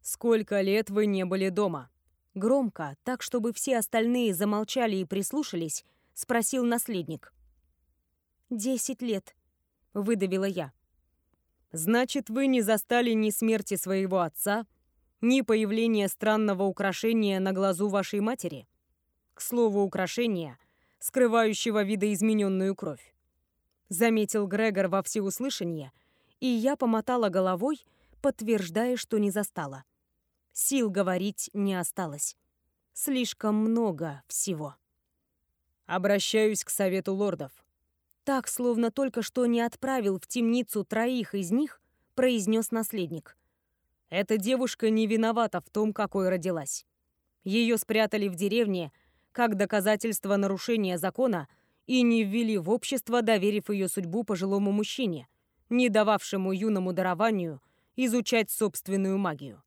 Speaker 1: «Сколько лет вы не были дома?» Громко, так чтобы все остальные замолчали и прислушались, спросил наследник. «Десять лет», — выдавила я. «Значит, вы не застали ни смерти своего отца, ни появления странного украшения на глазу вашей матери? К слову, украшения, скрывающего видоизмененную кровь. Заметил Грегор во всеуслышание, и я помотала головой, подтверждая, что не застала. Сил говорить не осталось. Слишком много всего. Обращаюсь к совету лордов. Так, словно только что не отправил в темницу троих из них, произнес наследник. Эта девушка не виновата в том, какой родилась. Ее спрятали в деревне как доказательство нарушения закона и не ввели в общество, доверив ее судьбу пожилому мужчине, не дававшему юному дарованию изучать собственную магию.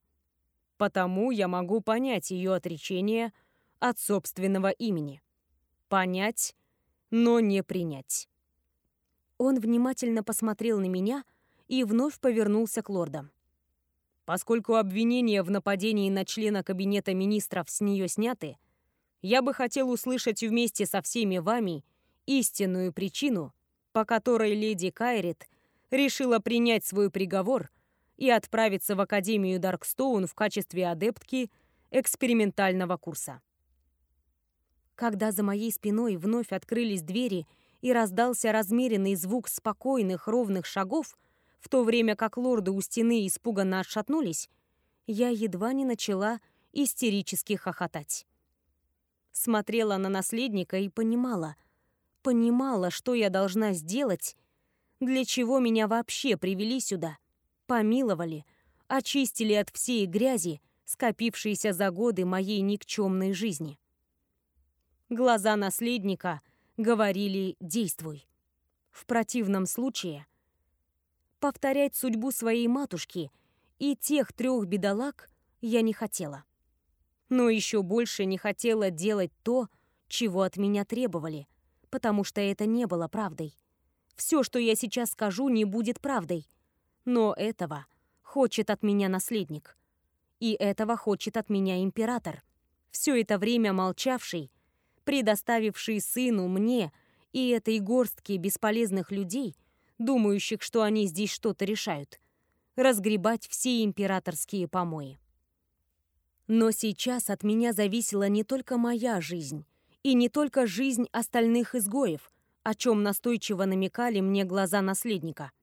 Speaker 1: Потому я могу понять ее отречение от собственного имени. Понять, но не принять. Он внимательно посмотрел на меня и вновь повернулся к лордам. Поскольку обвинения в нападении на члена кабинета министров с нее сняты, я бы хотел услышать вместе со всеми вами истинную причину, по которой леди Кайрит решила принять свой приговор и отправиться в Академию Даркстоун в качестве адептки экспериментального курса. Когда за моей спиной вновь открылись двери и раздался размеренный звук спокойных ровных шагов, в то время как лорды у стены испуганно отшатнулись, я едва не начала истерически хохотать. Смотрела на наследника и понимала, понимала, что я должна сделать, для чего меня вообще привели сюда — помиловали, очистили от всей грязи, скопившейся за годы моей никчемной жизни. Глаза наследника говорили «действуй». В противном случае повторять судьбу своей матушки и тех трех бедолаг я не хотела. Но еще больше не хотела делать то, чего от меня требовали, потому что это не было правдой. Все, что я сейчас скажу, не будет правдой. Но этого хочет от меня наследник. И этого хочет от меня император. Все это время молчавший, предоставивший сыну мне и этой горстке бесполезных людей, думающих, что они здесь что-то решают, разгребать все императорские помои. Но сейчас от меня зависела не только моя жизнь, и не только жизнь остальных изгоев, о чем настойчиво намекали мне глаза наследника –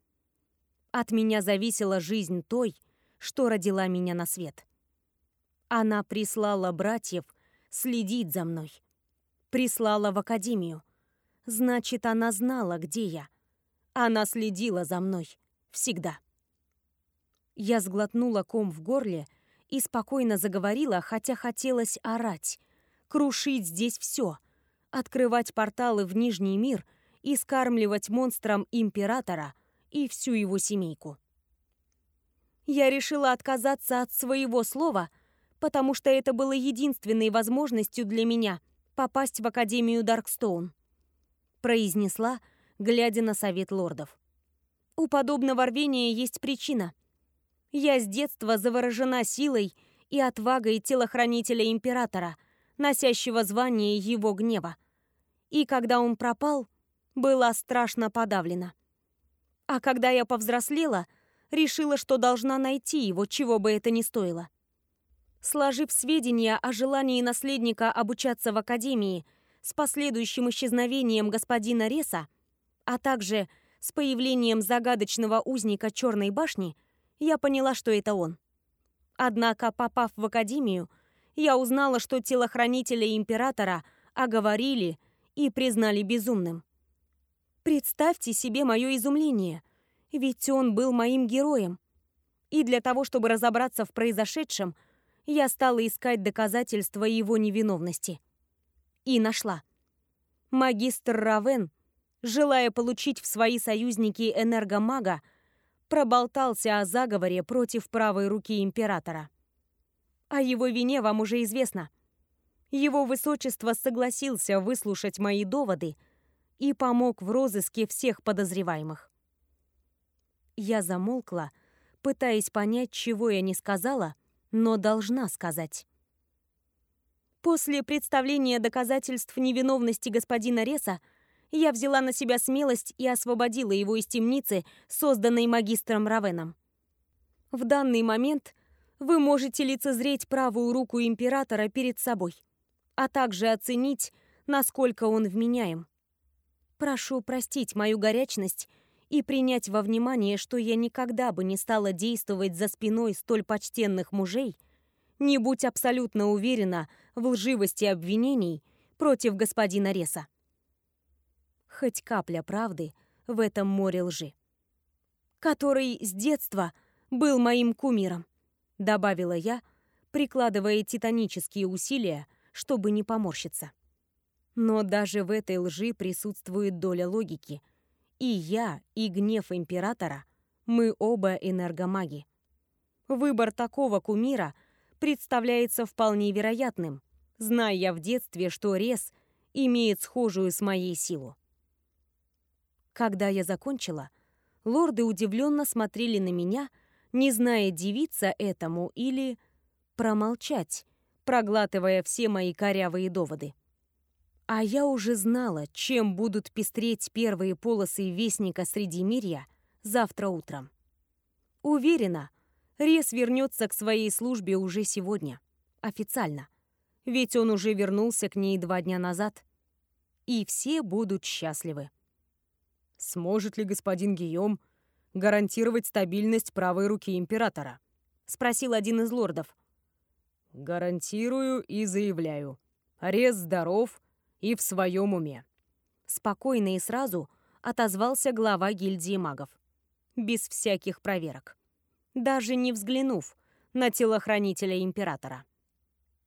Speaker 1: от меня зависела жизнь той, что родила меня на свет. Она прислала братьев следить за мной. Прислала в академию. Значит, она знала, где я. Она следила за мной. Всегда. Я сглотнула ком в горле и спокойно заговорила, хотя хотелось орать, крушить здесь все, открывать порталы в Нижний мир и скармливать монстрам Императора — и всю его семейку. Я решила отказаться от своего слова, потому что это было единственной возможностью для меня попасть в Академию Даркстоун. Произнесла, глядя на совет лордов. У подобного рвения есть причина. Я с детства заворожена силой и отвагой телохранителя императора, носящего звание его гнева. И когда он пропал, была страшно подавлена. А когда я повзрослела, решила, что должна найти его, чего бы это ни стоило. Сложив сведения о желании наследника обучаться в академии с последующим исчезновением господина Реса, а также с появлением загадочного узника Черной башни, я поняла, что это он. Однако, попав в академию, я узнала, что телохранителя императора оговорили и признали безумным. Представьте себе мое изумление, ведь он был моим героем. И для того, чтобы разобраться в произошедшем, я стала искать доказательства его невиновности. И нашла. Магистр Равен, желая получить в свои союзники энергомага, проболтался о заговоре против правой руки императора. О его вине вам уже известно. Его высочество согласился выслушать мои доводы и помог в розыске всех подозреваемых. Я замолкла, пытаясь понять, чего я не сказала, но должна сказать. После представления доказательств невиновности господина Реса я взяла на себя смелость и освободила его из темницы, созданной магистром Равеном. В данный момент вы можете лицезреть правую руку императора перед собой, а также оценить, насколько он вменяем. Прошу простить мою горячность и принять во внимание, что я никогда бы не стала действовать за спиной столь почтенных мужей, не будь абсолютно уверена в лживости обвинений против господина Реса хоть капля правды в этом море лжи. «Который с детства был моим кумиром», — добавила я, прикладывая титанические усилия, чтобы не поморщиться. Но даже в этой лжи присутствует доля логики. И я, и гнев императора, мы оба энергомаги. Выбор такого кумира представляется вполне вероятным, зная я в детстве, что Рес имеет схожую с моей силу. Когда я закончила, лорды удивленно смотрели на меня, не зная, дивиться этому или промолчать, проглатывая все мои корявые доводы. А я уже знала, чем будут пестреть первые полосы Вестника среди Мирья завтра утром. Уверена, Рес вернется к своей службе уже сегодня, официально, ведь он уже вернулся к ней два дня назад. И все будут счастливы.
Speaker 2: Сможет ли господин Гийом гарантировать стабильность правой руки императора?
Speaker 1: Спросил один из лордов.
Speaker 2: Гарантирую и заявляю. Рез здоров и в своем уме.
Speaker 1: Спокойно и сразу отозвался глава гильдии магов. Без всяких проверок. Даже не взглянув на телохранителя императора.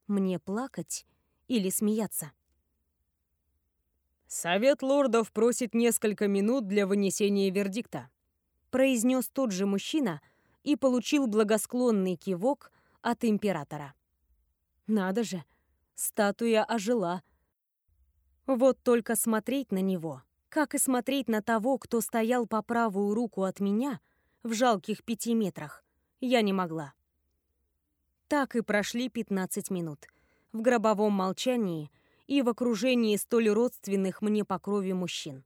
Speaker 1: Мне плакать или смеяться?
Speaker 2: «Совет лордов просит несколько минут для вынесения вердикта»,
Speaker 1: произнес тот же мужчина и получил благосклонный кивок от императора. Надо же, статуя ожила. Вот только смотреть на него, как и смотреть на того, кто стоял по правую руку от меня в жалких пяти метрах, я не могла. Так и прошли 15 минут. В гробовом молчании – и в окружении столь родственных мне по крови мужчин.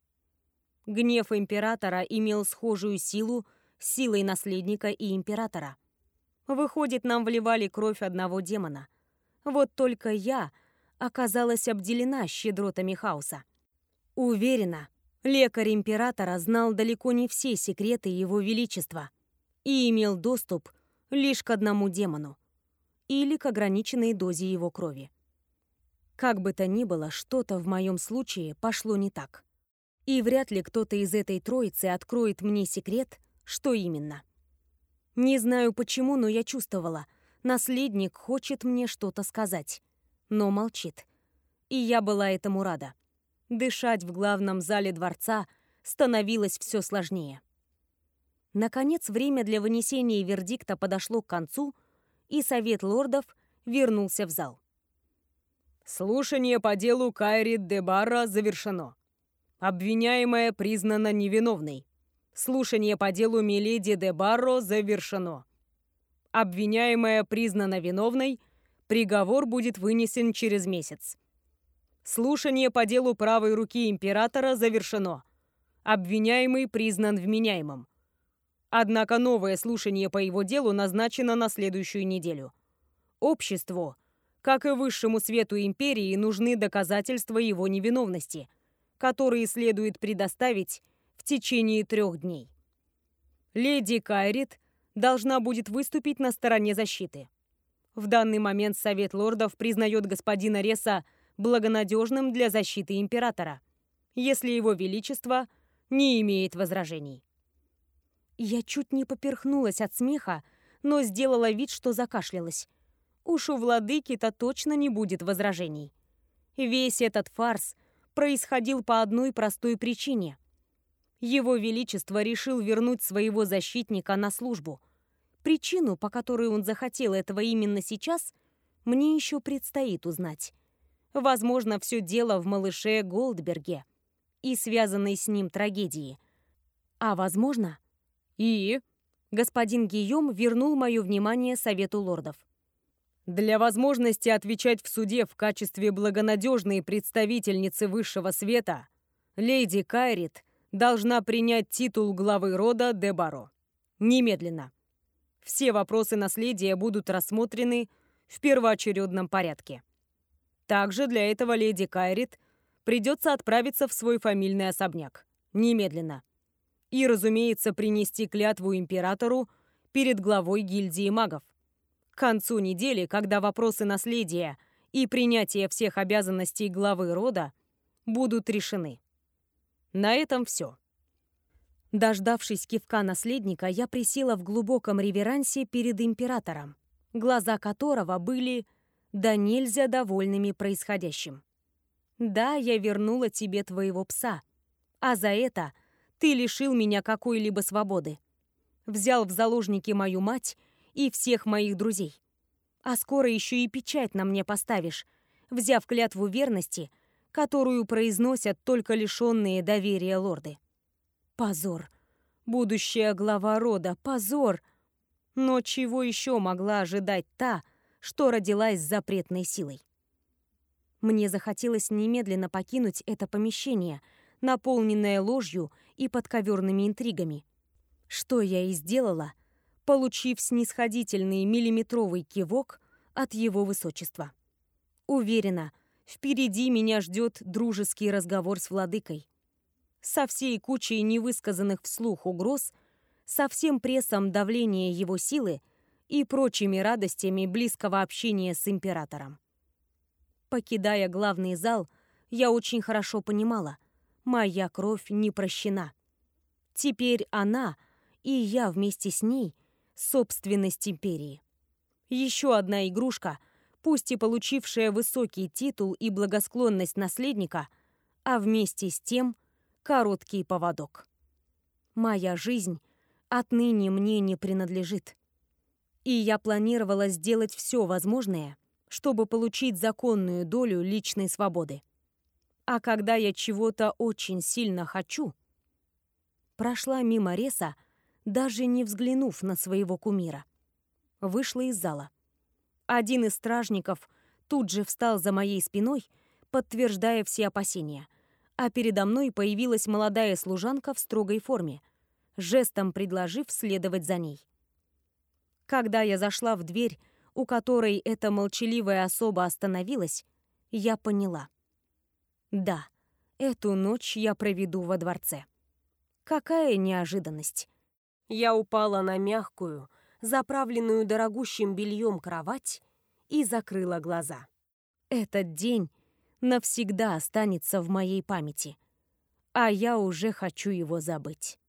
Speaker 1: Гнев императора имел схожую силу с силой наследника и императора. Выходит, нам вливали кровь одного демона. Вот только я оказалась обделена щедротами хаоса. Уверена, лекарь императора знал далеко не все секреты его величества и имел доступ лишь к одному демону или к ограниченной дозе его крови. Как бы то ни было, что-то в моем случае пошло не так. И вряд ли кто-то из этой троицы откроет мне секрет, что именно. Не знаю почему, но я чувствовала, наследник хочет мне что-то сказать, но молчит. И я была этому рада. Дышать в главном зале дворца становилось все сложнее. Наконец, время для вынесения вердикта подошло к концу, и совет лордов вернулся в зал.
Speaker 2: Слушание по делу Кайри де завершено. Обвиняемая признана невиновной. Слушание по делу Миледи де Барро завершено. Обвиняемая признана виновной, приговор будет вынесен через месяц. Слушание по делу правой руки императора завершено. Обвиняемый признан вменяемым. Однако новое слушание по его делу назначено на следующую неделю. Обществу, как и высшему свету империи, нужны доказательства его невиновности, которые следует предоставить в течение трех дней. Леди Кайрит должна будет выступить на стороне защиты. В данный момент Совет лордов признает господина Реса благонадежным для защиты императора, если его величество не имеет возражений. Я чуть не поперхнулась от смеха, но сделала вид, что закашлялась. Уж у владыки-то точно не будет возражений. Весь этот фарс происходил по одной простой причине. Его Величество решил вернуть своего защитника на службу. Причину, по которой он захотел этого именно сейчас, мне еще предстоит узнать. Возможно, все дело в малыше Голдберге и связанной с ним трагедии. А возможно, «И?» Господин Гийом вернул мое внимание Совету лордов. Для возможности отвечать в суде в качестве благонадежной представительницы высшего света, леди Кайрит должна принять титул главы рода Дебаро. Немедленно. Все вопросы наследия будут рассмотрены в первоочередном порядке. Также для этого леди Кайрит придется отправиться в свой фамильный особняк. Немедленно и, разумеется, принести клятву императору перед главой гильдии магов. К концу недели, когда вопросы наследия и принятия всех обязанностей главы рода будут решены. На этом все. Дождавшись кивка наследника, я присела в глубоком реверансе перед императором, глаза которого были да нельзя довольными происходящим. «Да, я вернула тебе твоего пса, а за это ты лишил меня какой-либо свободы. Взял в заложники мою мать и всех моих друзей. А скоро еще и печать на мне поставишь, взяв клятву верности, которую произносят только лишенные доверия лорды. Позор. Будущая глава рода. Позор. Но чего еще могла ожидать та, что родилась с запретной силой? Мне захотелось немедленно покинуть это помещение — наполненная ложью и подковерными интригами. Что я и сделала, получив снисходительный миллиметровый кивок от его высочества. Уверена, впереди меня ждет дружеский разговор с владыкой. Со всей кучей невысказанных вслух угроз, со всем прессом давления его силы и прочими радостями близкого общения с императором. Покидая главный зал, я очень хорошо понимала — моя кровь не прощена. Теперь она и я вместе с ней — собственность империи. Еще одна игрушка, пусть и получившая высокий титул и благосклонность наследника, а вместе с тем короткий поводок. Моя жизнь отныне мне не принадлежит. И я планировала сделать все возможное, чтобы получить законную долю личной свободы. А когда я чего-то очень сильно хочу, прошла мимо Реса, даже не взглянув на своего кумира. Вышла из зала. Один из стражников тут же встал за моей спиной, подтверждая все опасения, а передо мной появилась молодая служанка в строгой форме, жестом предложив следовать за ней. Когда я зашла в дверь, у которой эта молчаливая особа остановилась, я поняла — да, эту ночь я проведу во дворце. Какая неожиданность. Я упала на мягкую, заправленную дорогущим бельем кровать и закрыла глаза. Этот день навсегда останется в моей памяти, а я уже хочу его забыть.